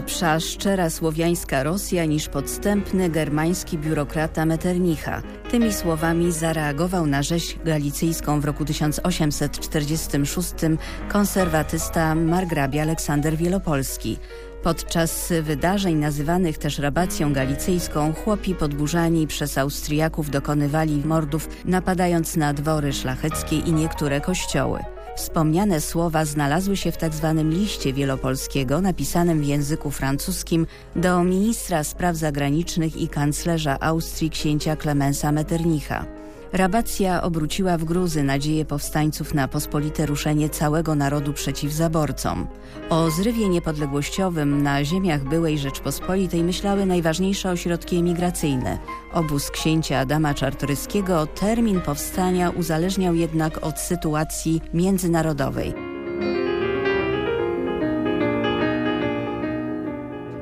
Lepsza szczera słowiańska Rosja niż podstępny germański biurokrata Metternicha. Tymi słowami zareagował na rzeź galicyjską w roku 1846 konserwatysta margrabia Aleksander Wielopolski. Podczas wydarzeń nazywanych też rabacją galicyjską chłopi podburzani przez Austriaków dokonywali mordów napadając na dwory szlacheckie i niektóre kościoły. Wspomniane słowa znalazły się w tzw. Tak liście wielopolskiego napisanym w języku francuskim do ministra spraw zagranicznych i kanclerza Austrii księcia Klemensa Metternicha. Rabacja obróciła w gruzy nadzieję powstańców na pospolite ruszenie całego narodu przeciw zaborcom. O zrywie niepodległościowym na ziemiach byłej Rzeczpospolitej myślały najważniejsze ośrodki emigracyjne. Obóz księcia Adama Czartoryskiego termin powstania uzależniał jednak od sytuacji międzynarodowej.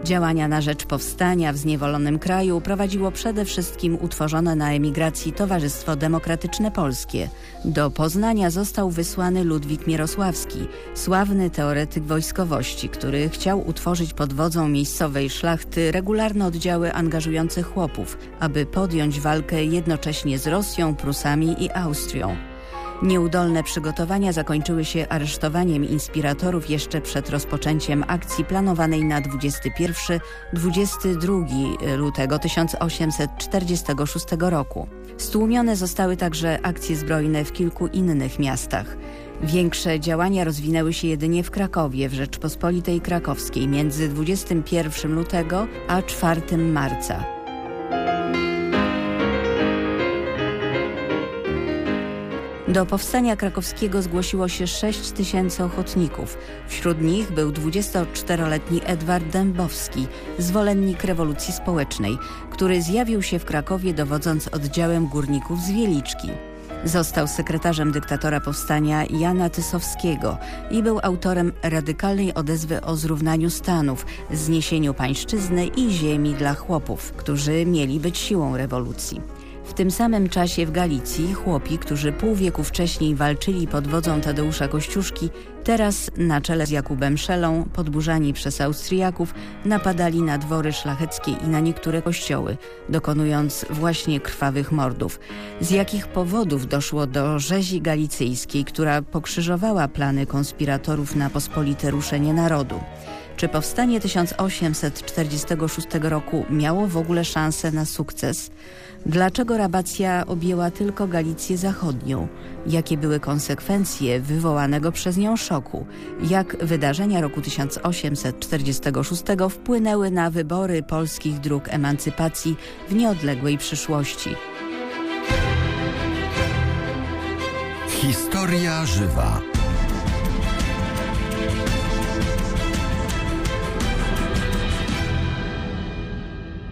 Działania na rzecz powstania w zniewolonym kraju prowadziło przede wszystkim utworzone na emigracji Towarzystwo Demokratyczne Polskie. Do Poznania został wysłany Ludwik Mierosławski, sławny teoretyk wojskowości, który chciał utworzyć pod wodzą miejscowej szlachty regularne oddziały angażujące chłopów, aby podjąć walkę jednocześnie z Rosją, Prusami i Austrią. Nieudolne przygotowania zakończyły się aresztowaniem inspiratorów jeszcze przed rozpoczęciem akcji planowanej na 21-22 lutego 1846 roku. Stłumione zostały także akcje zbrojne w kilku innych miastach. Większe działania rozwinęły się jedynie w Krakowie, w Rzeczpospolitej Krakowskiej między 21 lutego a 4 marca. Do powstania krakowskiego zgłosiło się 6 tysięcy ochotników. Wśród nich był 24-letni Edward Dębowski, zwolennik rewolucji społecznej, który zjawił się w Krakowie dowodząc oddziałem górników z Wieliczki. Został sekretarzem dyktatora powstania Jana Tysowskiego i był autorem radykalnej odezwy o zrównaniu stanów, zniesieniu pańszczyzny i ziemi dla chłopów, którzy mieli być siłą rewolucji. Tym samym czasie w Galicji chłopi, którzy pół wieku wcześniej walczyli pod wodzą Tadeusza Kościuszki, teraz na czele z Jakubem Szelą, podburzani przez Austriaków, napadali na dwory szlacheckie i na niektóre kościoły, dokonując właśnie krwawych mordów. Z jakich powodów doszło do rzezi galicyjskiej, która pokrzyżowała plany konspiratorów na pospolite ruszenie narodu? Czy powstanie 1846 roku miało w ogóle szansę na sukces? Dlaczego rabacja objęła tylko Galicję Zachodnią? Jakie były konsekwencje wywołanego przez nią szoku? Jak wydarzenia roku 1846 wpłynęły na wybory polskich dróg emancypacji w nieodległej przyszłości? Historia żywa.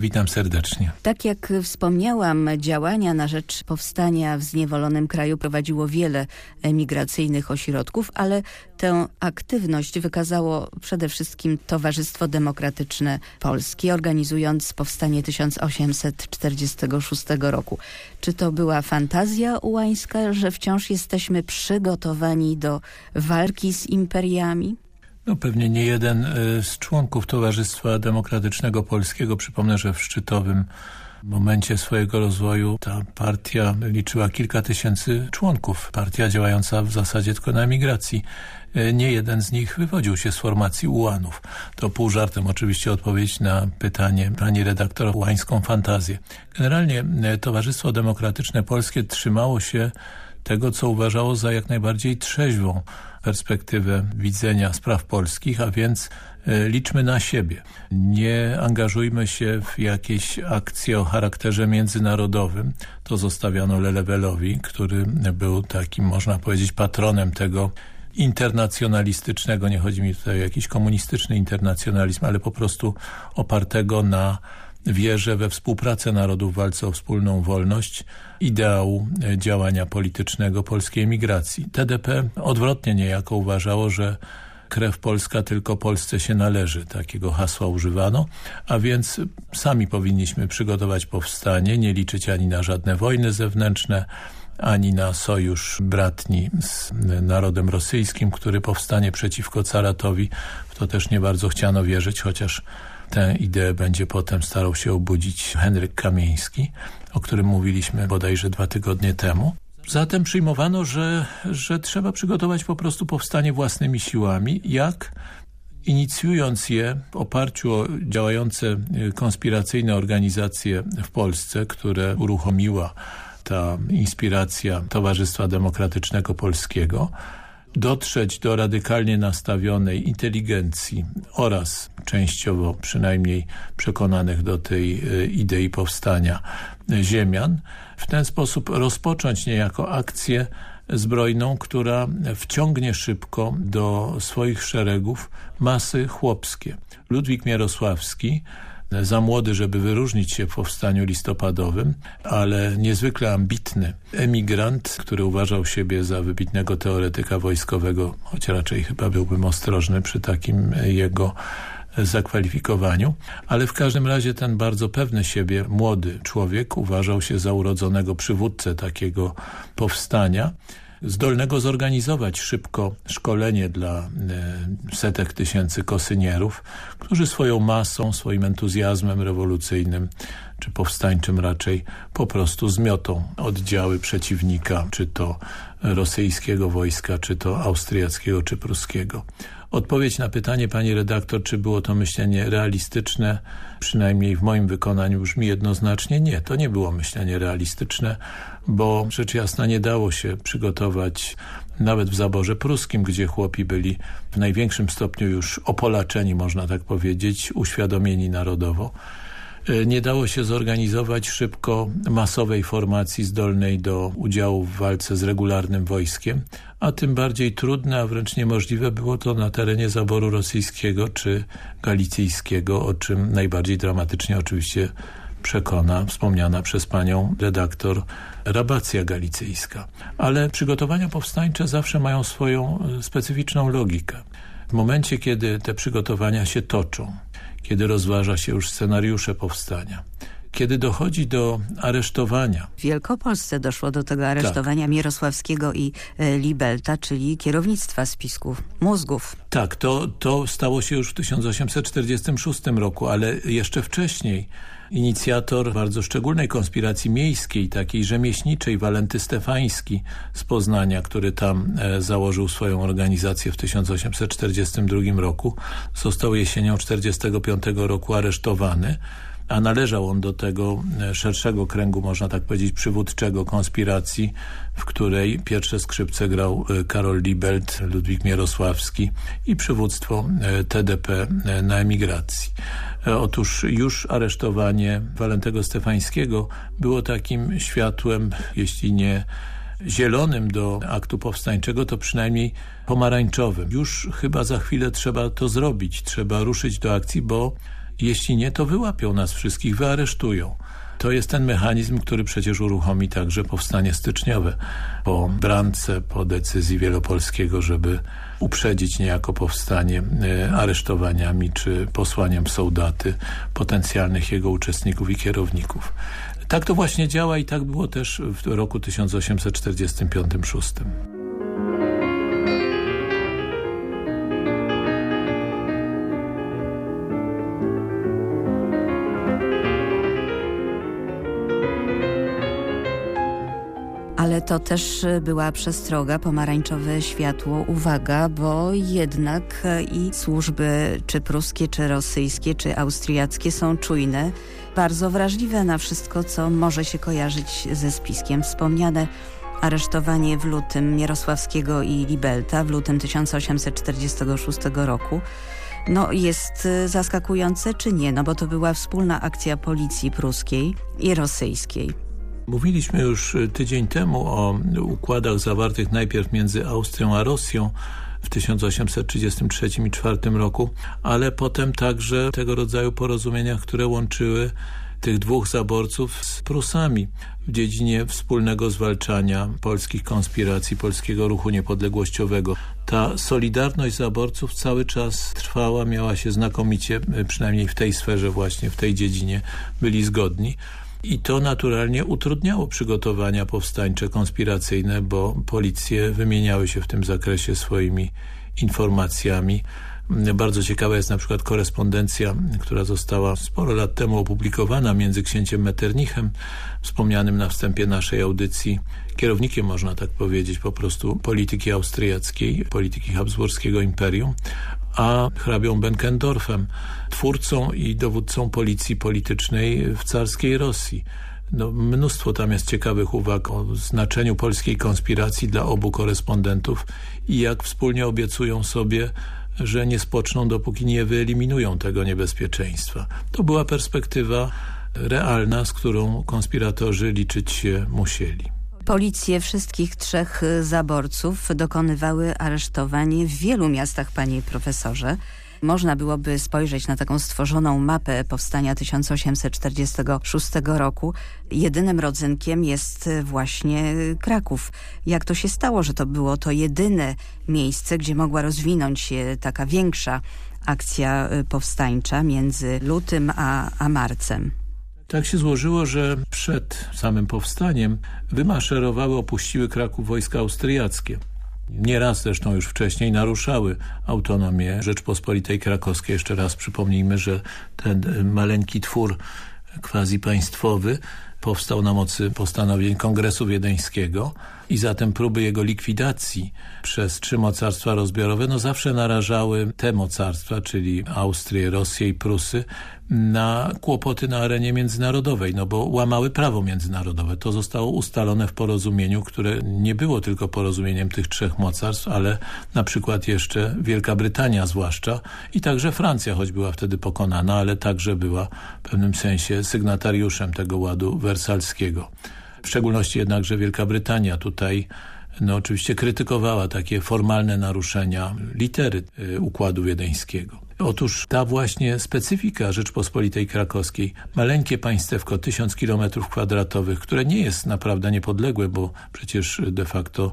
Witam serdecznie. Tak jak wspomniałam, działania na rzecz powstania w zniewolonym kraju prowadziło wiele emigracyjnych ośrodków, ale tę aktywność wykazało przede wszystkim Towarzystwo Demokratyczne Polskie, organizując powstanie 1846 roku. Czy to była fantazja ułańska, że wciąż jesteśmy przygotowani do walki z imperiami? No pewnie nie jeden e, z członków Towarzystwa Demokratycznego Polskiego. Przypomnę, że w szczytowym momencie swojego rozwoju ta partia liczyła kilka tysięcy członków. Partia działająca w zasadzie tylko na emigracji. E, nie jeden z nich wywodził się z formacji ułanów. To pół żartem oczywiście odpowiedź na pytanie pani redaktor ułańską fantazję. Generalnie e, Towarzystwo Demokratyczne Polskie trzymało się tego, co uważało za jak najbardziej trzeźwą perspektywę widzenia spraw polskich, a więc e, liczmy na siebie. Nie angażujmy się w jakieś akcje o charakterze międzynarodowym. To zostawiano Lelewelowi, który był takim, można powiedzieć, patronem tego internacjonalistycznego, nie chodzi mi tutaj o jakiś komunistyczny internacjonalizm, ale po prostu opartego na wierzę we współpracę narodów w walce o wspólną wolność, ideału e, działania politycznego polskiej emigracji. TDP odwrotnie niejako uważało, że krew polska tylko Polsce się należy. Takiego hasła używano, a więc sami powinniśmy przygotować powstanie, nie liczyć ani na żadne wojny zewnętrzne, ani na sojusz bratni z narodem rosyjskim, który powstanie przeciwko caratowi. W to też nie bardzo chciano wierzyć, chociaż tę ideę będzie potem starał się obudzić Henryk Kamieński, o którym mówiliśmy bodajże dwa tygodnie temu. Zatem przyjmowano, że, że trzeba przygotować po prostu powstanie własnymi siłami, jak inicjując je w oparciu o działające konspiracyjne organizacje w Polsce, które uruchomiła ta inspiracja Towarzystwa Demokratycznego Polskiego, dotrzeć do radykalnie nastawionej inteligencji oraz częściowo przynajmniej przekonanych do tej e, idei powstania ziemian, w ten sposób rozpocząć niejako akcję zbrojną, która wciągnie szybko do swoich szeregów masy chłopskie. Ludwik Mierosławski za młody, żeby wyróżnić się w powstaniu listopadowym, ale niezwykle ambitny emigrant, który uważał siebie za wybitnego teoretyka wojskowego, choć raczej chyba byłbym ostrożny przy takim jego zakwalifikowaniu, ale w każdym razie ten bardzo pewny siebie młody człowiek uważał się za urodzonego przywódcę takiego powstania zdolnego zorganizować szybko szkolenie dla e, setek tysięcy kosynierów, którzy swoją masą, swoim entuzjazmem rewolucyjnym czy powstańczym raczej po prostu zmiotą oddziały przeciwnika, czy to rosyjskiego wojska, czy to austriackiego, czy pruskiego. Odpowiedź na pytanie pani redaktor, czy było to myślenie realistyczne, przynajmniej w moim wykonaniu brzmi jednoznacznie nie. To nie było myślenie realistyczne, bo rzecz jasna nie dało się przygotować nawet w zaborze pruskim, gdzie chłopi byli w największym stopniu już opolaczeni, można tak powiedzieć, uświadomieni narodowo. E, nie dało się zorganizować szybko masowej formacji zdolnej do udziału w walce z regularnym wojskiem, a tym bardziej trudne, a wręcz niemożliwe było to na terenie zaboru rosyjskiego czy galicyjskiego, o czym najbardziej dramatycznie oczywiście przekona wspomniana przez panią redaktor rabacja galicyjska. Ale przygotowania powstańcze zawsze mają swoją e, specyficzną logikę. W momencie, kiedy te przygotowania się toczą, kiedy rozważa się już scenariusze powstania, kiedy dochodzi do aresztowania. W Wielkopolsce doszło do tego aresztowania tak. Mierosławskiego i e, Libelta, czyli kierownictwa spisków, mózgów. Tak, to, to stało się już w 1846 roku, ale jeszcze wcześniej inicjator bardzo szczególnej konspiracji miejskiej, takiej rzemieślniczej, Walenty Stefański z Poznania, który tam e, założył swoją organizację w 1842 roku, został jesienią 1945 roku aresztowany a należał on do tego e, szerszego kręgu, można tak powiedzieć, przywódczego konspiracji, w której pierwsze skrzypce grał e, Karol Liebelt, Ludwik Mierosławski i przywództwo TDP na emigracji. Otóż już aresztowanie Walentego Stefańskiego było takim światłem, jeśli nie zielonym do aktu powstańczego, to przynajmniej pomarańczowym. Już chyba za chwilę trzeba to zrobić, trzeba ruszyć do akcji, bo jeśli nie, to wyłapią nas wszystkich, wyaresztują. To jest ten mechanizm, który przecież uruchomi także powstanie styczniowe po brance, po decyzji Wielopolskiego, żeby uprzedzić niejako powstanie e, aresztowaniami czy posłaniem soldaty potencjalnych jego uczestników i kierowników. Tak to właśnie działa i tak było też w roku 1845-6. To też była przestroga, pomarańczowe światło, uwaga, bo jednak i służby czy pruskie, czy rosyjskie, czy austriackie są czujne, bardzo wrażliwe na wszystko, co może się kojarzyć ze spiskiem. Wspomniane aresztowanie w lutym Mierosławskiego i Libelta w lutym 1846 roku no, jest zaskakujące czy nie? No bo to była wspólna akcja policji pruskiej i rosyjskiej. Mówiliśmy już y, tydzień temu o układach zawartych najpierw między Austrią a Rosją w 1833 i 1834 roku, ale potem także tego rodzaju porozumieniach, które łączyły tych dwóch zaborców z Prusami w dziedzinie wspólnego zwalczania polskich konspiracji, polskiego ruchu niepodległościowego. Ta solidarność zaborców cały czas trwała, miała się znakomicie, przynajmniej w tej sferze właśnie, w tej dziedzinie byli zgodni. I to naturalnie utrudniało przygotowania powstańcze, konspiracyjne, bo policje wymieniały się w tym zakresie swoimi informacjami. Bardzo ciekawa jest na przykład korespondencja, która została sporo lat temu opublikowana między księciem Metternichem, wspomnianym na wstępie naszej audycji, kierownikiem można tak powiedzieć po prostu polityki austriackiej, polityki habsburskiego imperium, a hrabią Benkendorfem, twórcą i dowódcą policji politycznej w carskiej Rosji. No, mnóstwo tam jest ciekawych uwag o znaczeniu polskiej konspiracji dla obu korespondentów i jak wspólnie obiecują sobie że nie spoczną, dopóki nie wyeliminują tego niebezpieczeństwa. To była perspektywa realna, z którą konspiratorzy liczyć się musieli. Policje wszystkich trzech zaborców dokonywały aresztowań w wielu miastach, panie profesorze. Można byłoby spojrzeć na taką stworzoną mapę powstania 1846 roku. Jedynym rodzynkiem jest właśnie Kraków. Jak to się stało, że to było to jedyne miejsce, gdzie mogła rozwinąć się taka większa akcja powstańcza między lutym a, a marcem? Tak się złożyło, że przed samym powstaniem wymaszerowały, opuściły Kraków wojska austriackie. Nieraz zresztą już wcześniej naruszały autonomię Rzeczpospolitej Krakowskiej. Jeszcze raz przypomnijmy, że ten maleńki twór quasi państwowy powstał na mocy postanowień Kongresu Wiedeńskiego i zatem próby jego likwidacji przez trzy mocarstwa rozbiorowe no zawsze narażały te mocarstwa, czyli Austrię, Rosję i Prusy na kłopoty na arenie międzynarodowej, no bo łamały prawo międzynarodowe. To zostało ustalone w porozumieniu, które nie było tylko porozumieniem tych trzech mocarstw, ale na przykład jeszcze Wielka Brytania zwłaszcza i także Francja, choć była wtedy pokonana, ale także była w pewnym sensie sygnatariuszem tego ładu wersalskiego. W szczególności jednakże Wielka Brytania tutaj no oczywiście krytykowała takie formalne naruszenia litery y, Układu Wiedeńskiego. Otóż ta właśnie specyfika Rzeczpospolitej Krakowskiej, maleńkie państewko, tysiąc kilometrów kwadratowych, które nie jest naprawdę niepodległe, bo przecież de facto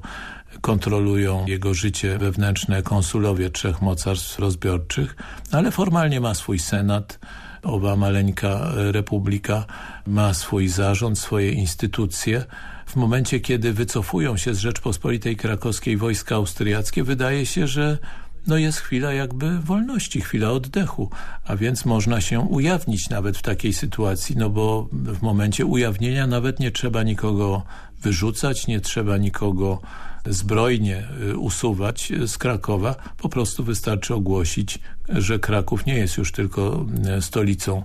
kontrolują jego życie wewnętrzne konsulowie trzech mocarstw rozbiorczych, ale formalnie ma swój senat, owa maleńka republika ma swój zarząd, swoje instytucje. W momencie, kiedy wycofują się z Rzeczpospolitej Krakowskiej wojska austriackie, wydaje się, że no jest chwila jakby wolności, chwila oddechu, a więc można się ujawnić nawet w takiej sytuacji, no bo w momencie ujawnienia nawet nie trzeba nikogo wyrzucać, nie trzeba nikogo zbrojnie y, usuwać z Krakowa, po prostu wystarczy ogłosić, że Kraków nie jest już tylko y, stolicą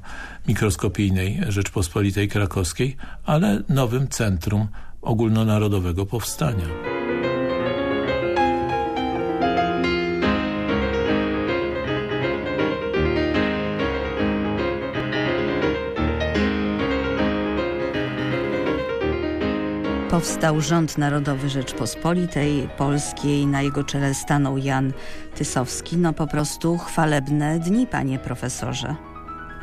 mikroskopijnej Rzeczpospolitej Krakowskiej, ale nowym centrum ogólnonarodowego powstania. Powstał Rząd Narodowy Rzeczpospolitej Polskiej, na jego czele stanął Jan Tysowski. No po prostu chwalebne dni, panie profesorze.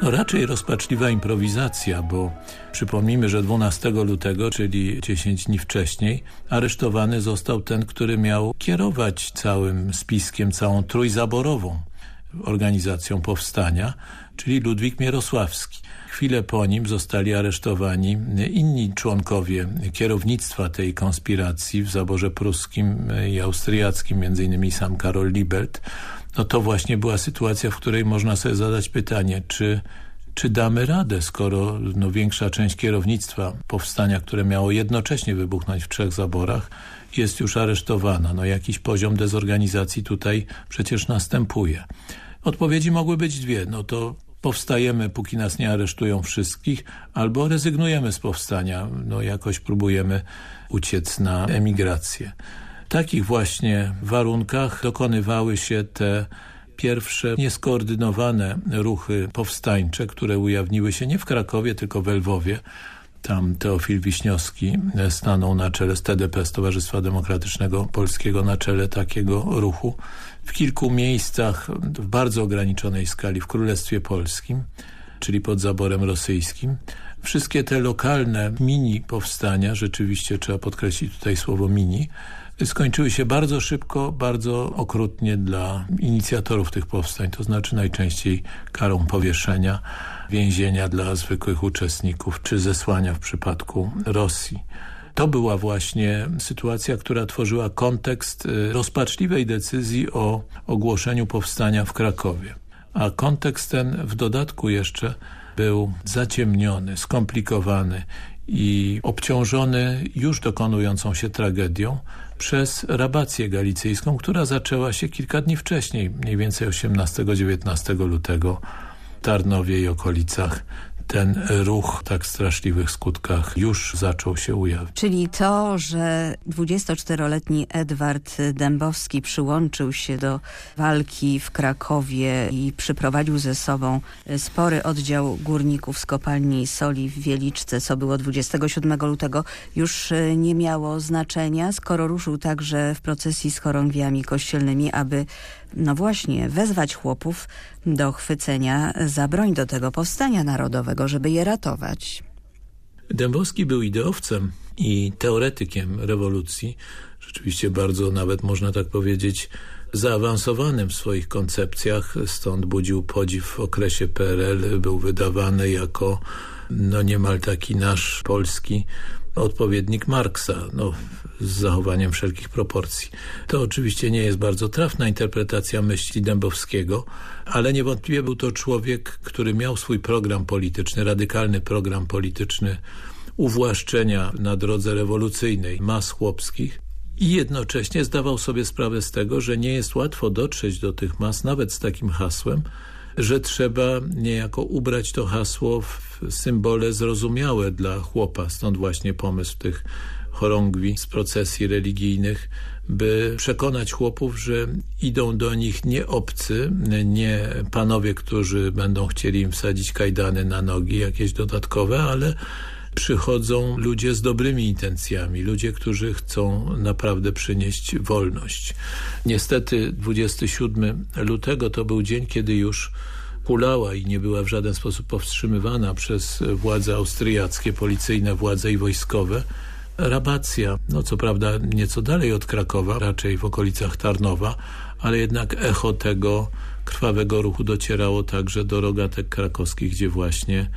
No raczej rozpaczliwa improwizacja, bo przypomnijmy, że 12 lutego, czyli 10 dni wcześniej, aresztowany został ten, który miał kierować całym spiskiem, całą trójzaborową organizacją powstania, czyli Ludwik Mierosławski. Chwilę po nim zostali aresztowani inni członkowie kierownictwa tej konspiracji w zaborze pruskim i austriackim, innymi sam Karol Libelt. No to właśnie była sytuacja, w której można sobie zadać pytanie, czy czy damy radę, skoro no, większa część kierownictwa powstania, które miało jednocześnie wybuchnąć w trzech zaborach, jest już aresztowana. No, jakiś poziom dezorganizacji tutaj przecież następuje. Odpowiedzi mogły być dwie. No to powstajemy, póki nas nie aresztują wszystkich, albo rezygnujemy z powstania, no jakoś próbujemy uciec na emigrację. W takich właśnie warunkach dokonywały się te pierwsze nieskoordynowane ruchy powstańcze, które ujawniły się nie w Krakowie, tylko w Lwowie. Tam Teofil Wiśniowski stanął na czele STDP, Stowarzystwa Demokratycznego Polskiego, na czele takiego ruchu w kilku miejscach w bardzo ograniczonej skali w Królestwie Polskim, czyli pod zaborem rosyjskim, Wszystkie te lokalne mini powstania, rzeczywiście trzeba podkreślić tutaj słowo mini, skończyły się bardzo szybko, bardzo okrutnie dla inicjatorów tych powstań, to znaczy najczęściej karą powieszenia, więzienia dla zwykłych uczestników, czy zesłania w przypadku Rosji. To była właśnie sytuacja, która tworzyła kontekst y, rozpaczliwej decyzji o ogłoszeniu powstania w Krakowie. A kontekst ten w dodatku jeszcze był zaciemniony, skomplikowany i obciążony już dokonującą się tragedią przez rabację galicyjską, która zaczęła się kilka dni wcześniej, mniej więcej 18-19 lutego w Tarnowie i okolicach ten ruch tak straszliwych skutkach już zaczął się ujawniać. Czyli to, że 24-letni Edward Dębowski przyłączył się do walki w Krakowie i przyprowadził ze sobą spory oddział górników z kopalni soli w Wieliczce, co było 27 lutego, już nie miało znaczenia, skoro ruszył także w procesji z chorągwiami kościelnymi, aby no właśnie, wezwać chłopów do chwycenia za broń do tego powstania narodowego, żeby je ratować. Dębowski był ideowcem i teoretykiem rewolucji, rzeczywiście bardzo nawet można tak powiedzieć zaawansowanym w swoich koncepcjach, stąd budził podziw w okresie PRL, był wydawany jako no niemal taki nasz polski odpowiednik Marksa, no, z zachowaniem wszelkich proporcji. To oczywiście nie jest bardzo trafna interpretacja myśli Dębowskiego, ale niewątpliwie był to człowiek, który miał swój program polityczny, radykalny program polityczny uwłaszczenia na drodze rewolucyjnej mas chłopskich i jednocześnie zdawał sobie sprawę z tego, że nie jest łatwo dotrzeć do tych mas nawet z takim hasłem, że trzeba niejako ubrać to hasło w symbole zrozumiałe dla chłopa. Stąd właśnie pomysł tych chorągwi z procesji religijnych, by przekonać chłopów, że idą do nich nie obcy, nie panowie, którzy będą chcieli im wsadzić kajdany na nogi, jakieś dodatkowe, ale przychodzą ludzie z dobrymi intencjami, ludzie, którzy chcą naprawdę przynieść wolność. Niestety 27 lutego to był dzień, kiedy już kulała i nie była w żaden sposób powstrzymywana przez władze austriackie, policyjne władze i wojskowe, rabacja, no co prawda nieco dalej od Krakowa, raczej w okolicach Tarnowa, ale jednak echo tego krwawego ruchu docierało także do rogatek krakowskich, gdzie właśnie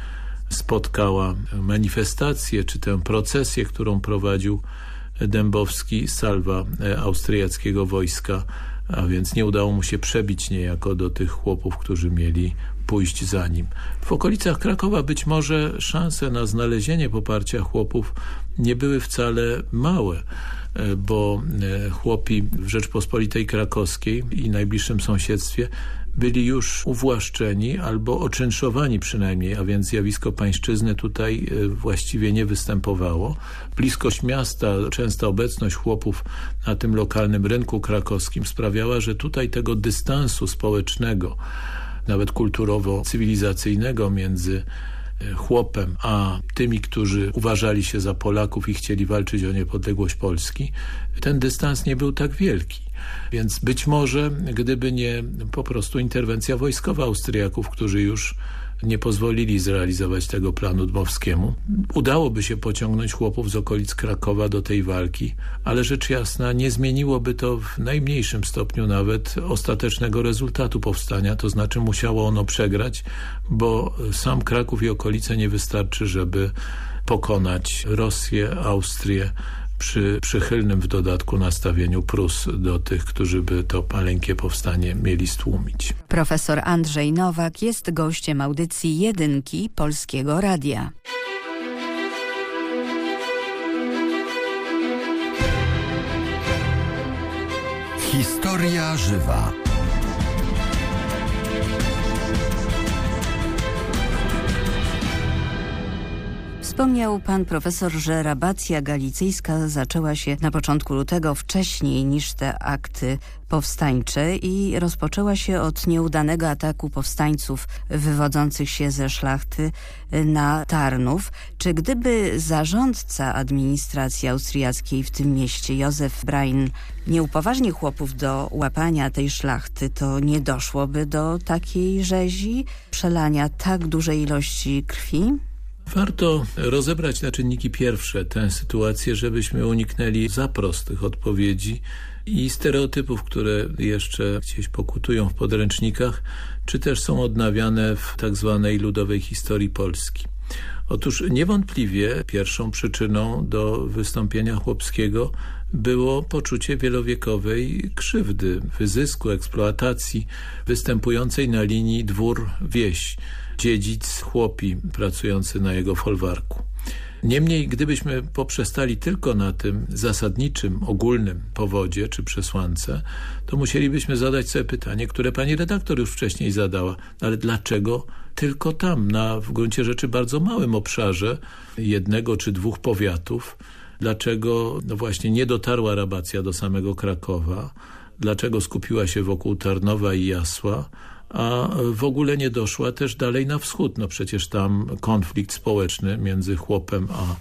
spotkała manifestację, czy tę procesję, którą prowadził Dębowski, salwa austriackiego wojska, a więc nie udało mu się przebić niejako do tych chłopów, którzy mieli pójść za nim. W okolicach Krakowa być może szanse na znalezienie poparcia chłopów nie były wcale małe, e, bo e, chłopi w Rzeczpospolitej Krakowskiej i najbliższym sąsiedztwie byli już uwłaszczeni albo oczynszowani przynajmniej, a więc zjawisko pańszczyzny tutaj e, właściwie nie występowało. Bliskość miasta, częsta obecność chłopów na tym lokalnym rynku krakowskim sprawiała, że tutaj tego dystansu społecznego, nawet kulturowo-cywilizacyjnego między e, chłopem, a tymi, którzy uważali się za Polaków i chcieli walczyć o niepodległość Polski, ten dystans nie był tak wielki. Więc być może, gdyby nie po prostu interwencja wojskowa Austriaków, którzy już nie pozwolili zrealizować tego planu Dmowskiemu. Udałoby się pociągnąć chłopów z okolic Krakowa do tej walki, ale rzecz jasna nie zmieniłoby to w najmniejszym stopniu nawet ostatecznego rezultatu powstania, to znaczy musiało ono przegrać, bo sam Kraków i okolice nie wystarczy, żeby pokonać Rosję, Austrię, przy przychylnym w dodatku nastawieniu Prus do tych, którzy by to maleńkie powstanie mieli stłumić. Profesor Andrzej Nowak jest gościem audycji Jedynki Polskiego Radia. Historia żywa. Wspomniał pan profesor, że rabacja galicyjska zaczęła się na początku lutego wcześniej niż te akty powstańcze i rozpoczęła się od nieudanego ataku powstańców wywodzących się ze szlachty na Tarnów. Czy gdyby zarządca administracji austriackiej w tym mieście, Józef Brain, nie upoważnił chłopów do łapania tej szlachty, to nie doszłoby do takiej rzezi, przelania tak dużej ilości krwi? Warto rozebrać na czynniki pierwsze tę sytuację, żebyśmy uniknęli za prostych odpowiedzi i stereotypów, które jeszcze gdzieś pokutują w podręcznikach, czy też są odnawiane w tak zwanej ludowej historii Polski. Otóż niewątpliwie pierwszą przyczyną do wystąpienia chłopskiego było poczucie wielowiekowej krzywdy, wyzysku, eksploatacji występującej na linii dwór-wieś, dziedzic chłopi pracujący na jego folwarku. Niemniej, gdybyśmy poprzestali tylko na tym zasadniczym, ogólnym powodzie czy przesłance, to musielibyśmy zadać sobie pytanie, które pani redaktor już wcześniej zadała. Ale dlaczego tylko tam, na w gruncie rzeczy bardzo małym obszarze jednego czy dwóch powiatów, dlaczego no właśnie nie dotarła rabacja do samego Krakowa, dlaczego skupiła się wokół Tarnowa i Jasła, a w ogóle nie doszła też dalej na wschód. No przecież tam konflikt społeczny między chłopem a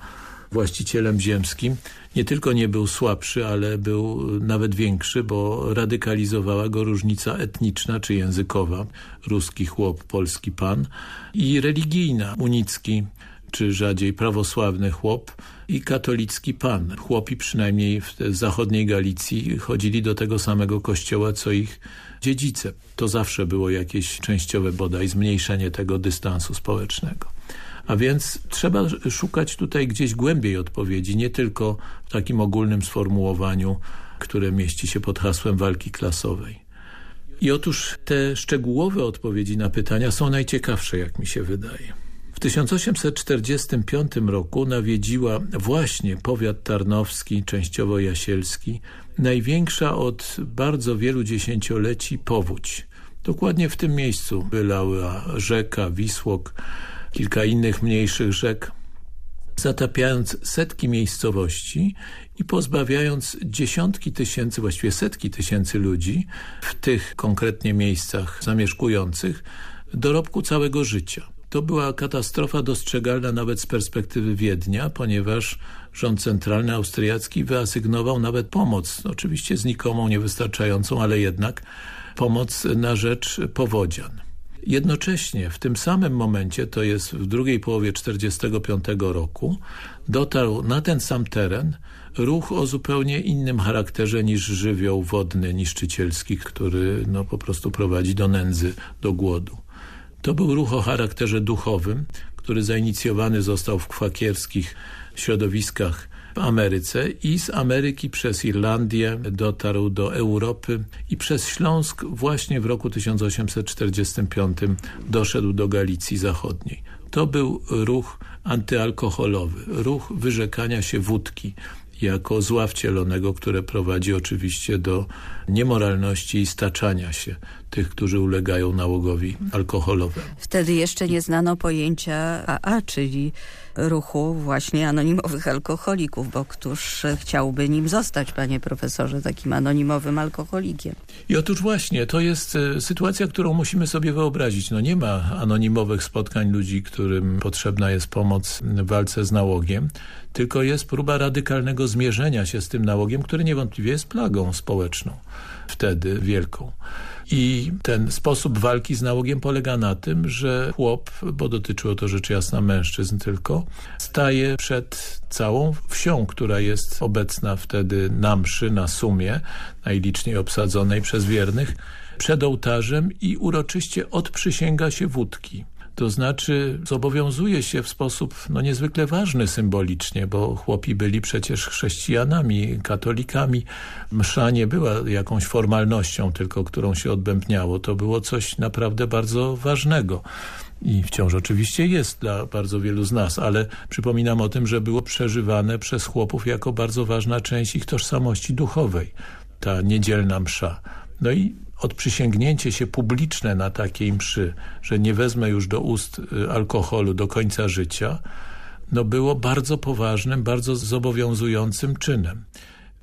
właścicielem ziemskim nie tylko nie był słabszy, ale był nawet większy, bo radykalizowała go różnica etniczna czy językowa, ruski chłop, polski pan i religijna, unicki czy rzadziej prawosławny chłop i katolicki pan. Chłopi przynajmniej w zachodniej Galicji chodzili do tego samego kościoła, co ich dziedzice. To zawsze było jakieś częściowe bodaj zmniejszenie tego dystansu społecznego. A więc trzeba szukać tutaj gdzieś głębiej odpowiedzi, nie tylko w takim ogólnym sformułowaniu, które mieści się pod hasłem walki klasowej. I otóż te szczegółowe odpowiedzi na pytania są najciekawsze, jak mi się wydaje. W 1845 roku nawiedziła właśnie powiat tarnowski, częściowo jasielski, największa od bardzo wielu dziesięcioleci powódź. Dokładnie w tym miejscu wylała rzeka, Wisłok, kilka innych mniejszych rzek, zatapiając setki miejscowości i pozbawiając dziesiątki tysięcy, właściwie setki tysięcy ludzi w tych konkretnie miejscach zamieszkujących dorobku całego życia. To była katastrofa dostrzegalna nawet z perspektywy Wiednia, ponieważ rząd centralny austriacki wyasygnował nawet pomoc, oczywiście znikomą, niewystarczającą, ale jednak pomoc na rzecz powodzian. Jednocześnie w tym samym momencie, to jest w drugiej połowie 1945 roku, dotarł na ten sam teren ruch o zupełnie innym charakterze niż żywioł wodny niszczycielski, który no, po prostu prowadzi do nędzy, do głodu. To był ruch o charakterze duchowym, który zainicjowany został w kwakierskich środowiskach w Ameryce i z Ameryki przez Irlandię dotarł do Europy i przez Śląsk właśnie w roku 1845 doszedł do Galicji Zachodniej. To był ruch antyalkoholowy, ruch wyrzekania się wódki, jako zła wcielonego, które prowadzi oczywiście do niemoralności i staczania się tych, którzy ulegają nałogowi alkoholowemu. Wtedy jeszcze nie znano pojęcia AA, czyli ruchu właśnie anonimowych alkoholików, bo któż chciałby nim zostać, panie profesorze, takim anonimowym alkoholikiem? I otóż właśnie, to jest e, sytuacja, którą musimy sobie wyobrazić. No nie ma anonimowych spotkań ludzi, którym potrzebna jest pomoc w walce z nałogiem, tylko jest próba radykalnego zmierzenia się z tym nałogiem, który niewątpliwie jest plagą społeczną wtedy wielką. I ten sposób walki z nałogiem polega na tym, że chłop, bo dotyczyło to rzecz jasna mężczyzn tylko, staje przed całą wsią, która jest obecna wtedy na mszy, na sumie, najliczniej obsadzonej przez wiernych, przed ołtarzem i uroczyście odprzysięga się wódki. To znaczy zobowiązuje się w sposób no, niezwykle ważny symbolicznie, bo chłopi byli przecież chrześcijanami, katolikami. Msza nie była jakąś formalnością tylko, którą się odbębniało. To było coś naprawdę bardzo ważnego i wciąż oczywiście jest dla bardzo wielu z nas, ale przypominam o tym, że było przeżywane przez chłopów jako bardzo ważna część ich tożsamości duchowej, ta niedzielna msza. No i odprzysięgnięcie się publiczne na takiej mszy, że nie wezmę już do ust y, alkoholu do końca życia, no było bardzo poważnym, bardzo zobowiązującym czynem.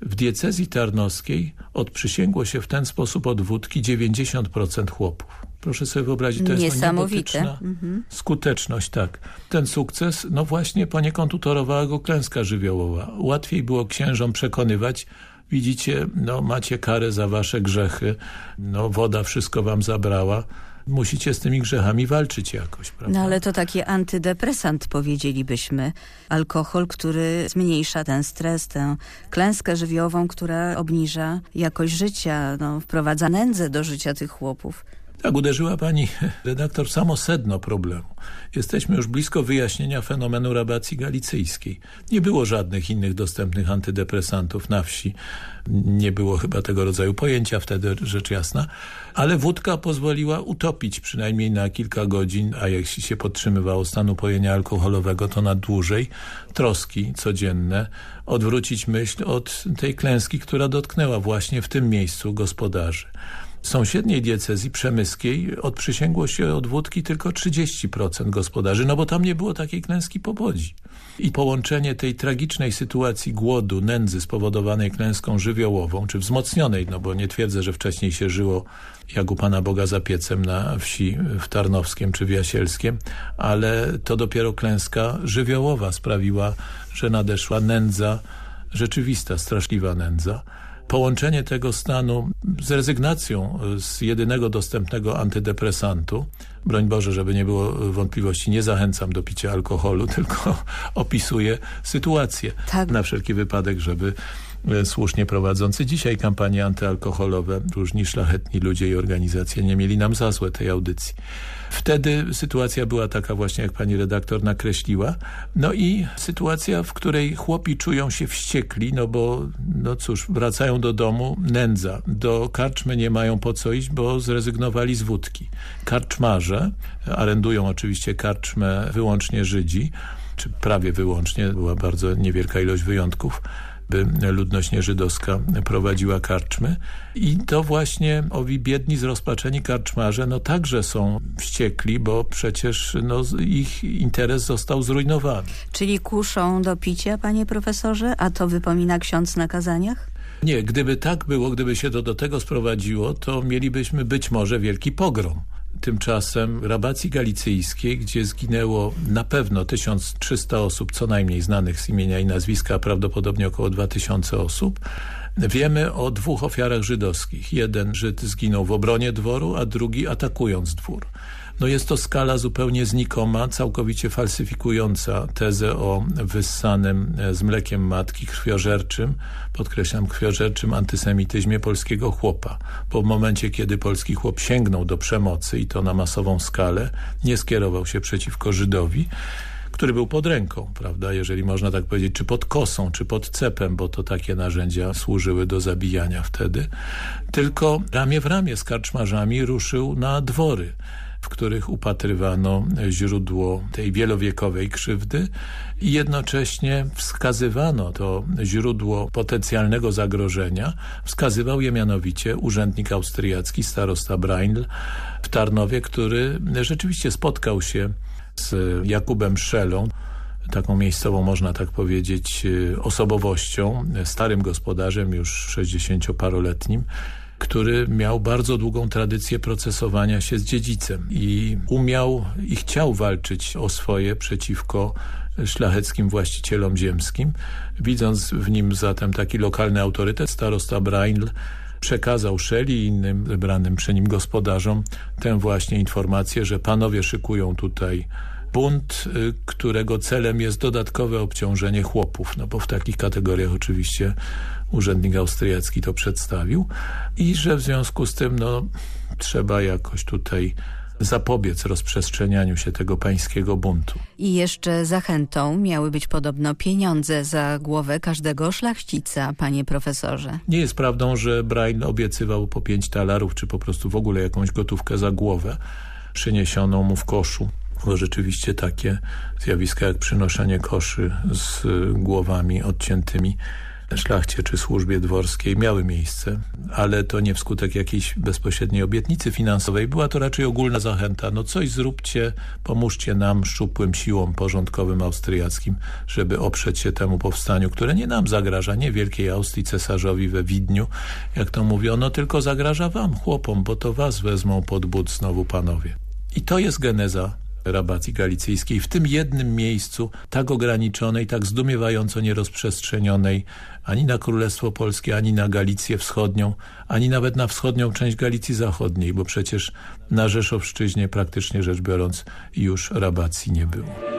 W diecezji tarnowskiej odprzysięgło się w ten sposób od wódki 90% chłopów. Proszę sobie wyobrazić, to jest Niesamowite. mhm. skuteczność, tak. Ten sukces, no właśnie poniekąd utorowała go klęska żywiołowa. Łatwiej było księżom przekonywać, widzicie, no macie karę za wasze grzechy, no woda wszystko wam zabrała, musicie z tymi grzechami walczyć jakoś. Prawda? No ale to taki antydepresant powiedzielibyśmy. Alkohol, który zmniejsza ten stres, tę klęskę żywiołową, która obniża jakość życia, no, wprowadza nędzę do życia tych chłopów. Tak, uderzyła pani redaktor samo sedno problemu. Jesteśmy już blisko wyjaśnienia fenomenu rabacji galicyjskiej. Nie było żadnych innych dostępnych antydepresantów na wsi. Nie było chyba tego rodzaju pojęcia wtedy, rzecz jasna. Ale wódka pozwoliła utopić przynajmniej na kilka godzin, a jeśli się podtrzymywało stanu pojenia alkoholowego, to na dłużej, troski codzienne, odwrócić myśl od tej klęski, która dotknęła właśnie w tym miejscu gospodarzy sąsiedniej diecezji przemyskiej odprzysięgło się od wódki tylko 30% gospodarzy, no bo tam nie było takiej klęski powodzi. I połączenie tej tragicznej sytuacji głodu, nędzy spowodowanej klęską żywiołową, czy wzmocnionej, no bo nie twierdzę, że wcześniej się żyło jak u Pana Boga za piecem na wsi w Tarnowskiem czy w Jasielskiem, ale to dopiero klęska żywiołowa sprawiła, że nadeszła nędza rzeczywista, straszliwa nędza połączenie tego stanu z rezygnacją z jedynego dostępnego antydepresantu, broń Boże, żeby nie było wątpliwości, nie zachęcam do picia alkoholu, tylko opisuję sytuację tak. na wszelki wypadek, żeby e, słusznie prowadzący dzisiaj kampanie antyalkoholowe, różni szlachetni ludzie i organizacje nie mieli nam za złe tej audycji. Wtedy sytuacja była taka właśnie, jak pani redaktor nakreśliła. No i sytuacja, w której chłopi czują się wściekli, no bo, no cóż, wracają do domu, nędza. Do karczmy nie mają po co iść, bo zrezygnowali z wódki. Karczmarze, arendują oczywiście karczmę wyłącznie Żydzi, czy prawie wyłącznie, była bardzo niewielka ilość wyjątków, by ludność nieżydowska prowadziła karczmy. I to właśnie owi biedni, zrozpaczeni karczmarze no także są wściekli, bo przecież no, ich interes został zrujnowany. Czyli kuszą do picia, panie profesorze? A to wypomina ksiądz na kazaniach? Nie, gdyby tak było, gdyby się to do tego sprowadziło, to mielibyśmy być może wielki pogrom. Tymczasem rabacji galicyjskiej, gdzie zginęło na pewno 1300 osób, co najmniej znanych z imienia i nazwiska, a prawdopodobnie około 2000 osób, wiemy o dwóch ofiarach żydowskich. Jeden Żyd zginął w obronie dworu, a drugi atakując dwór. No jest to skala zupełnie znikoma, całkowicie falsyfikująca tezę o wyssanym e, z mlekiem matki krwiożerczym, podkreślam krwiożerczym antysemityzmie polskiego chłopa. Bo w momencie, kiedy polski chłop sięgnął do przemocy i to na masową skalę, nie skierował się przeciwko Żydowi, który był pod ręką, prawda, jeżeli można tak powiedzieć, czy pod kosą, czy pod cepem, bo to takie narzędzia służyły do zabijania wtedy, tylko ramię w ramię z karczmarzami ruszył na dwory w których upatrywano źródło tej wielowiekowej krzywdy i jednocześnie wskazywano to źródło potencjalnego zagrożenia. Wskazywał je mianowicie urzędnik austriacki, starosta Brainl w Tarnowie, który rzeczywiście spotkał się z Jakubem Szelą, taką miejscową, można tak powiedzieć, osobowością, starym gospodarzem, już 60-paroletnim, który miał bardzo długą tradycję procesowania się z dziedzicem i umiał i chciał walczyć o swoje przeciwko szlacheckim właścicielom ziemskim. Widząc w nim zatem taki lokalny autorytet, starosta Brainl przekazał Szeli i innym wybranym przy nim gospodarzom tę właśnie informację, że panowie szykują tutaj bunt, y, którego celem jest dodatkowe obciążenie chłopów, no bo w takich kategoriach oczywiście urzędnik austriacki to przedstawił i że w związku z tym no, trzeba jakoś tutaj zapobiec rozprzestrzenianiu się tego pańskiego buntu. I jeszcze zachętą miały być podobno pieniądze za głowę każdego szlachcica, panie profesorze. Nie jest prawdą, że Brain obiecywał po pięć talarów, czy po prostu w ogóle jakąś gotówkę za głowę przyniesioną mu w koszu. Bo rzeczywiście takie zjawiska jak przynoszenie koszy z głowami odciętymi szlachcie czy służbie dworskiej miały miejsce, ale to nie wskutek jakiejś bezpośredniej obietnicy finansowej. Była to raczej ogólna zachęta. No coś zróbcie, pomóżcie nam szczupłym siłom porządkowym austriackim, żeby oprzeć się temu powstaniu, które nie nam zagraża, nie Wielkiej Austrii, cesarzowi we Widniu, jak to mówiono, tylko zagraża wam, chłopom, bo to was wezmą pod but znowu panowie. I to jest geneza rabacji galicyjskiej. W tym jednym miejscu, tak ograniczonej, tak zdumiewająco nierozprzestrzenionej ani na Królestwo Polskie, ani na Galicję Wschodnią, ani nawet na wschodnią część Galicji Zachodniej, bo przecież na Rzeszowszczyźnie praktycznie rzecz biorąc już rabacji nie było.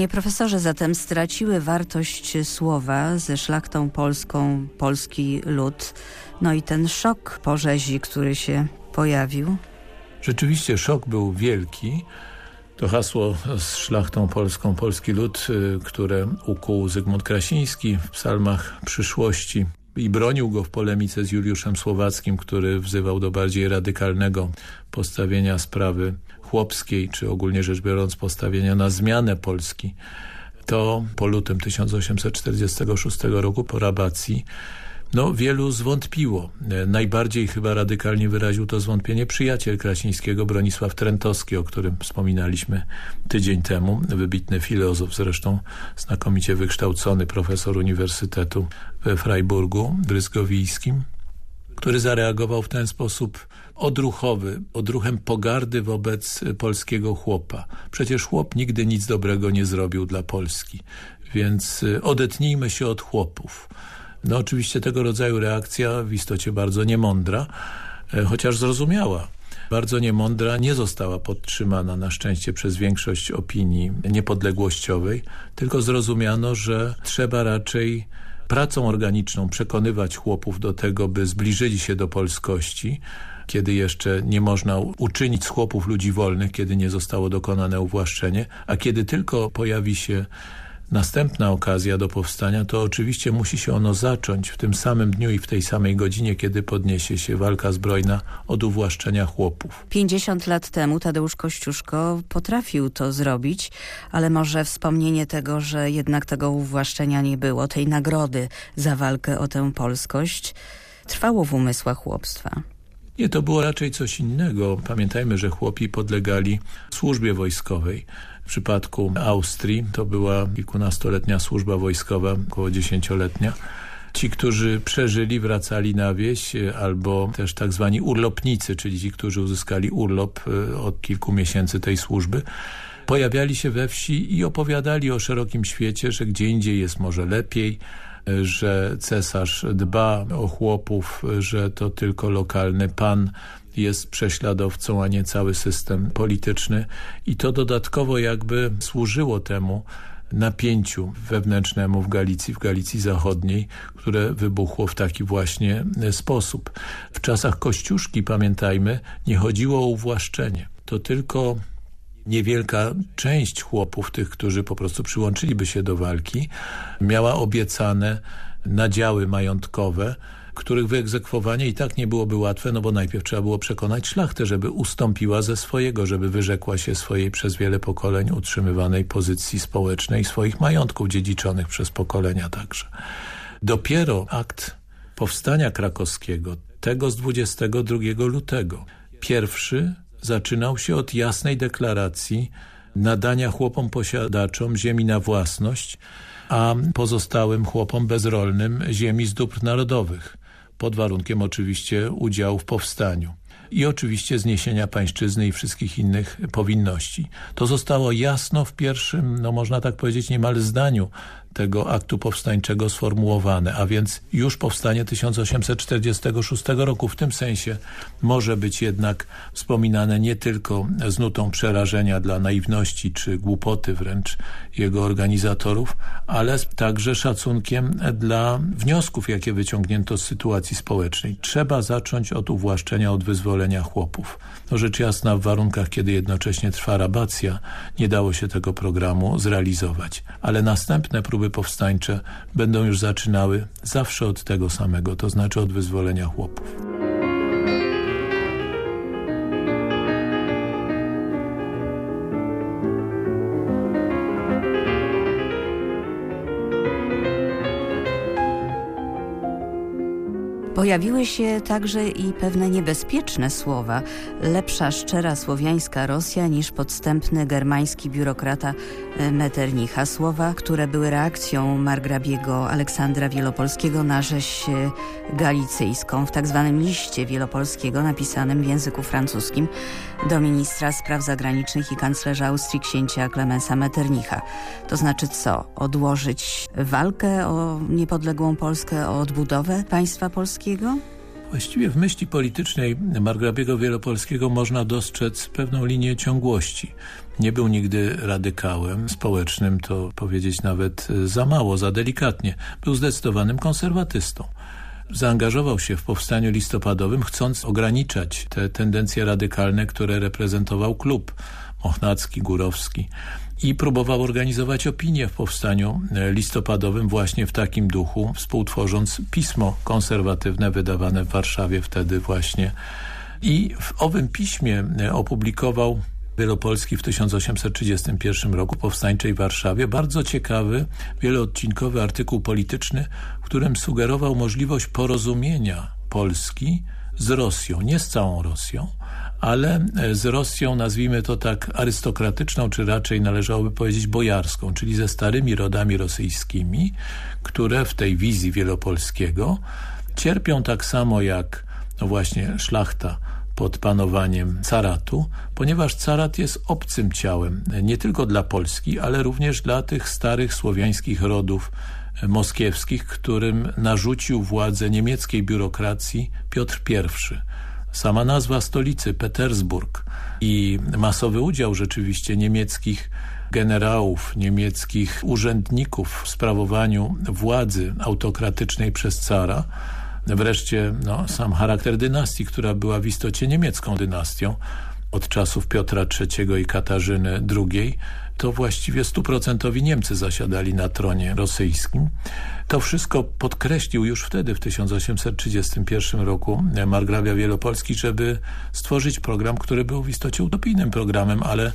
Panie profesorze, zatem straciły wartość słowa ze szlachtą polską, polski lud, no i ten szok po rzezi, który się pojawił. Rzeczywiście szok był wielki. To hasło z szlachtą polską, polski lud, y, które ukuł Zygmunt Krasiński w psalmach przyszłości i bronił go w polemice z Juliuszem Słowackim, który wzywał do bardziej radykalnego postawienia sprawy chłopskiej, czy ogólnie rzecz biorąc postawienia na zmianę Polski, to po lutym 1846 roku, po rabacji, no, wielu zwątpiło. Najbardziej chyba radykalnie wyraził to zwątpienie przyjaciel Krasińskiego, Bronisław Trentowski, o którym wspominaliśmy tydzień temu. Wybitny filozof, zresztą znakomicie wykształcony profesor Uniwersytetu we Freiburgu Bryzgowijskim, który zareagował w ten sposób odruchowy, odruchem pogardy wobec polskiego chłopa. Przecież chłop nigdy nic dobrego nie zrobił dla Polski, więc odetnijmy się od chłopów. No oczywiście tego rodzaju reakcja w istocie bardzo niemądra, e, chociaż zrozumiała. Bardzo niemądra nie została podtrzymana na szczęście przez większość opinii niepodległościowej, tylko zrozumiano, że trzeba raczej pracą organiczną przekonywać chłopów do tego, by zbliżyli się do polskości, kiedy jeszcze nie można uczynić z chłopów ludzi wolnych, kiedy nie zostało dokonane uwłaszczenie, a kiedy tylko pojawi się następna okazja do powstania, to oczywiście musi się ono zacząć w tym samym dniu i w tej samej godzinie, kiedy podniesie się walka zbrojna od uwłaszczenia chłopów. 50 lat temu Tadeusz Kościuszko potrafił to zrobić, ale może wspomnienie tego, że jednak tego uwłaszczenia nie było, tej nagrody za walkę o tę polskość, trwało w umysłach chłopstwa. Nie, to było raczej coś innego. Pamiętajmy, że chłopi podlegali służbie wojskowej. Przypadku Austrii to była kilkunastoletnia służba wojskowa, około dziesięcioletnia. Ci, którzy przeżyli, wracali na wieś, albo też tak zwani urlopnicy, czyli ci, którzy uzyskali urlop e, od kilku miesięcy tej służby, pojawiali się we wsi i opowiadali o szerokim świecie, że gdzie indziej jest może lepiej, że cesarz dba o chłopów, że to tylko lokalny pan jest prześladowcą, a nie cały system polityczny i to dodatkowo jakby służyło temu napięciu wewnętrznemu w Galicji, w Galicji Zachodniej, które wybuchło w taki właśnie sposób. W czasach Kościuszki, pamiętajmy, nie chodziło o uwłaszczenie. To tylko niewielka część chłopów, tych, którzy po prostu przyłączyliby się do walki, miała obiecane nadziały majątkowe, których wyegzekwowanie i tak nie byłoby łatwe, no bo najpierw trzeba było przekonać szlachtę, żeby ustąpiła ze swojego, żeby wyrzekła się swojej przez wiele pokoleń utrzymywanej pozycji społecznej, swoich majątków dziedziczonych przez pokolenia także. Dopiero akt powstania krakowskiego, tego z 22 lutego, pierwszy zaczynał się od jasnej deklaracji nadania chłopom posiadaczom ziemi na własność, a pozostałym chłopom bezrolnym ziemi z dóbr narodowych, pod warunkiem oczywiście udziału w powstaniu i oczywiście zniesienia pańszczyzny i wszystkich innych powinności. To zostało jasno w pierwszym, no można tak powiedzieć, niemal zdaniu tego aktu powstańczego sformułowane, a więc już powstanie 1846 roku w tym sensie może być jednak wspominane nie tylko z nutą przerażenia dla naiwności czy głupoty wręcz jego organizatorów, ale także szacunkiem dla wniosków, jakie wyciągnięto z sytuacji społecznej. Trzeba zacząć od uwłaszczenia, od wyzwolenia chłopów. No rzecz jasna w warunkach, kiedy jednocześnie trwa rabacja, nie dało się tego programu zrealizować. Ale następne próby powstańcze będą już zaczynały zawsze od tego samego, to znaczy od wyzwolenia chłopów. Pojawiły się także i pewne niebezpieczne słowa. Lepsza szczera słowiańska Rosja niż podstępny germański biurokrata e, Metternicha. Słowa, które były reakcją margrabiego Aleksandra Wielopolskiego na rzeź e, galicyjską w tak zwanym liście Wielopolskiego napisanym w języku francuskim do ministra spraw zagranicznych i kanclerza Austrii księcia Klemensa Metternicha. To znaczy co? Odłożyć walkę o niepodległą Polskę, o odbudowę państwa polskiego? Właściwie w myśli politycznej margrabiego Wielopolskiego można dostrzec pewną linię ciągłości. Nie był nigdy radykałem społecznym, to powiedzieć nawet za mało, za delikatnie. Był zdecydowanym konserwatystą zaangażował się w powstaniu listopadowym, chcąc ograniczać te tendencje radykalne, które reprezentował klub Mochnacki, Górowski i próbował organizować opinię w powstaniu e, listopadowym właśnie w takim duchu, współtworząc pismo konserwatywne wydawane w Warszawie wtedy właśnie. I w owym piśmie e, opublikował Wielopolski w 1831 roku w powstańczej Warszawie. Bardzo ciekawy, wieloodcinkowy artykuł polityczny, w którym sugerował możliwość porozumienia Polski z Rosją, nie z całą Rosją, ale z Rosją, nazwijmy to tak arystokratyczną, czy raczej należałoby powiedzieć bojarską, czyli ze starymi rodami rosyjskimi, które w tej wizji Wielopolskiego cierpią tak samo jak no właśnie szlachta pod panowaniem caratu, ponieważ carat jest obcym ciałem, nie tylko dla Polski, ale również dla tych starych słowiańskich rodów moskiewskich, którym narzucił władzę niemieckiej biurokracji Piotr I. Sama nazwa stolicy, Petersburg i masowy udział rzeczywiście niemieckich generałów, niemieckich urzędników w sprawowaniu władzy autokratycznej przez cara. Wreszcie no, sam charakter dynastii, która była w istocie niemiecką dynastią od czasów Piotra III i Katarzyny II, to właściwie stuprocentowi Niemcy zasiadali na tronie rosyjskim. To wszystko podkreślił już wtedy, w 1831 roku, margrabia Wielopolski, żeby stworzyć program, który był w istocie utopijnym programem, ale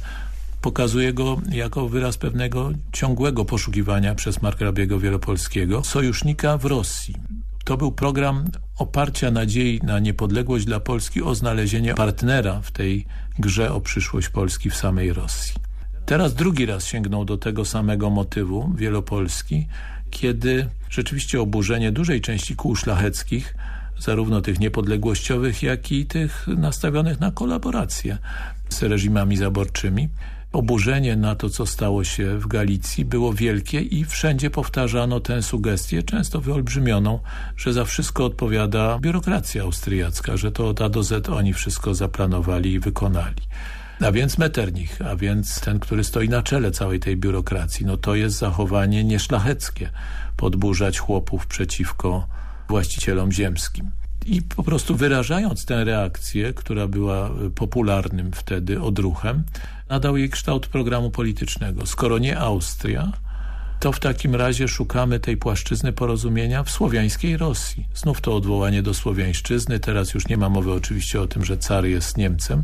pokazuje go jako wyraz pewnego ciągłego poszukiwania przez margrabiego Wielopolskiego sojusznika w Rosji. To był program oparcia nadziei na niepodległość dla Polski o znalezienie partnera w tej grze o przyszłość Polski w samej Rosji. Teraz drugi raz sięgnął do tego samego motywu Wielopolski, kiedy rzeczywiście oburzenie dużej części kół szlacheckich, zarówno tych niepodległościowych, jak i tych nastawionych na kolaborację z reżimami zaborczymi, Oburzenie na to, co stało się w Galicji było wielkie i wszędzie powtarzano tę sugestię, często wyolbrzymioną, że za wszystko odpowiada biurokracja austriacka, że to od A do Z oni wszystko zaplanowali i wykonali. A więc Metternich, a więc ten, który stoi na czele całej tej biurokracji, no to jest zachowanie nieszlacheckie, podburzać chłopów przeciwko właścicielom ziemskim. I po prostu wyrażając tę reakcję, która była popularnym wtedy odruchem, nadał jej kształt programu politycznego. Skoro nie Austria, to w takim razie szukamy tej płaszczyzny porozumienia w słowiańskiej Rosji. Znów to odwołanie do słowiańszczyzny. Teraz już nie ma mowy oczywiście o tym, że car jest Niemcem,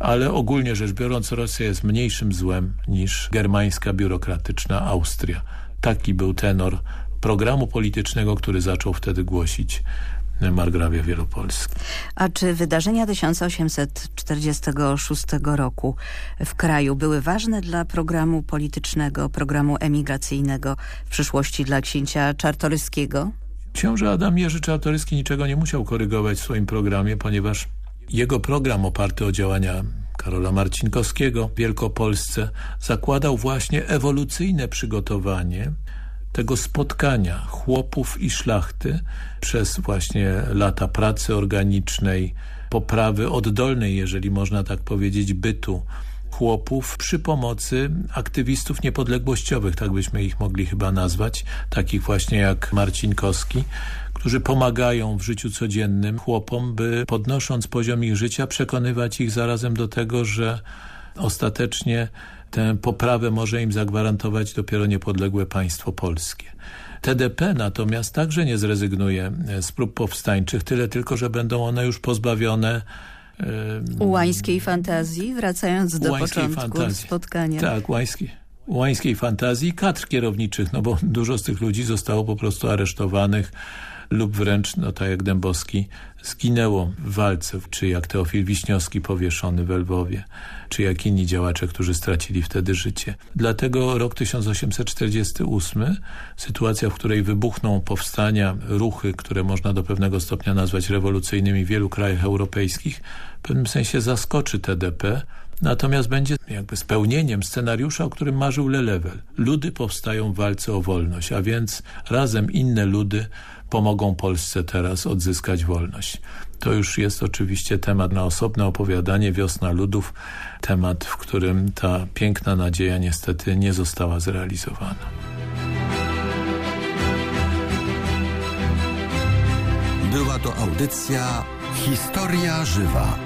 ale ogólnie rzecz biorąc Rosja jest mniejszym złem niż germańska biurokratyczna Austria. Taki był tenor programu politycznego, który zaczął wtedy głosić margrabia Wielopolski. A czy wydarzenia 1846 roku w kraju były ważne dla programu politycznego, programu emigracyjnego w przyszłości dla księcia Czartoryskiego? Książę Adam Jerzy Czartoryski niczego nie musiał korygować w swoim programie, ponieważ jego program oparty o działania Karola Marcinkowskiego w Wielkopolsce zakładał właśnie ewolucyjne przygotowanie tego spotkania chłopów i szlachty przez właśnie lata pracy organicznej, poprawy oddolnej, jeżeli można tak powiedzieć, bytu chłopów przy pomocy aktywistów niepodległościowych, tak byśmy ich mogli chyba nazwać, takich właśnie jak Marcin Koski, którzy pomagają w życiu codziennym chłopom, by podnosząc poziom ich życia przekonywać ich zarazem do tego, że ostatecznie Tę poprawę może im zagwarantować dopiero niepodległe państwo polskie. TDP natomiast także nie zrezygnuje e, z prób powstańczych, tyle tylko, że będą one już pozbawione Ułańskiej fantazji, wracając do początku fantazji. spotkania. Tak, łańskiej, łańskiej fantazji kadr kierowniczych, no bo dużo z tych ludzi zostało po prostu aresztowanych, lub wręcz, no tak jak Dębowski, zginęło w walce, czy jak Teofil Wiśniowski powieszony w Lwowie, czy jak inni działacze, którzy stracili wtedy życie. Dlatego rok 1848, sytuacja, w której wybuchną powstania, ruchy, które można do pewnego stopnia nazwać rewolucyjnymi w wielu krajach europejskich, w pewnym sensie zaskoczy TDP, Natomiast będzie jakby spełnieniem scenariusza, o którym marzył Lelewel. Ludy powstają w walce o wolność, a więc razem inne ludy pomogą Polsce teraz odzyskać wolność. To już jest oczywiście temat na osobne opowiadanie Wiosna Ludów, temat, w którym ta piękna nadzieja niestety nie została zrealizowana. Była to audycja Historia Żywa.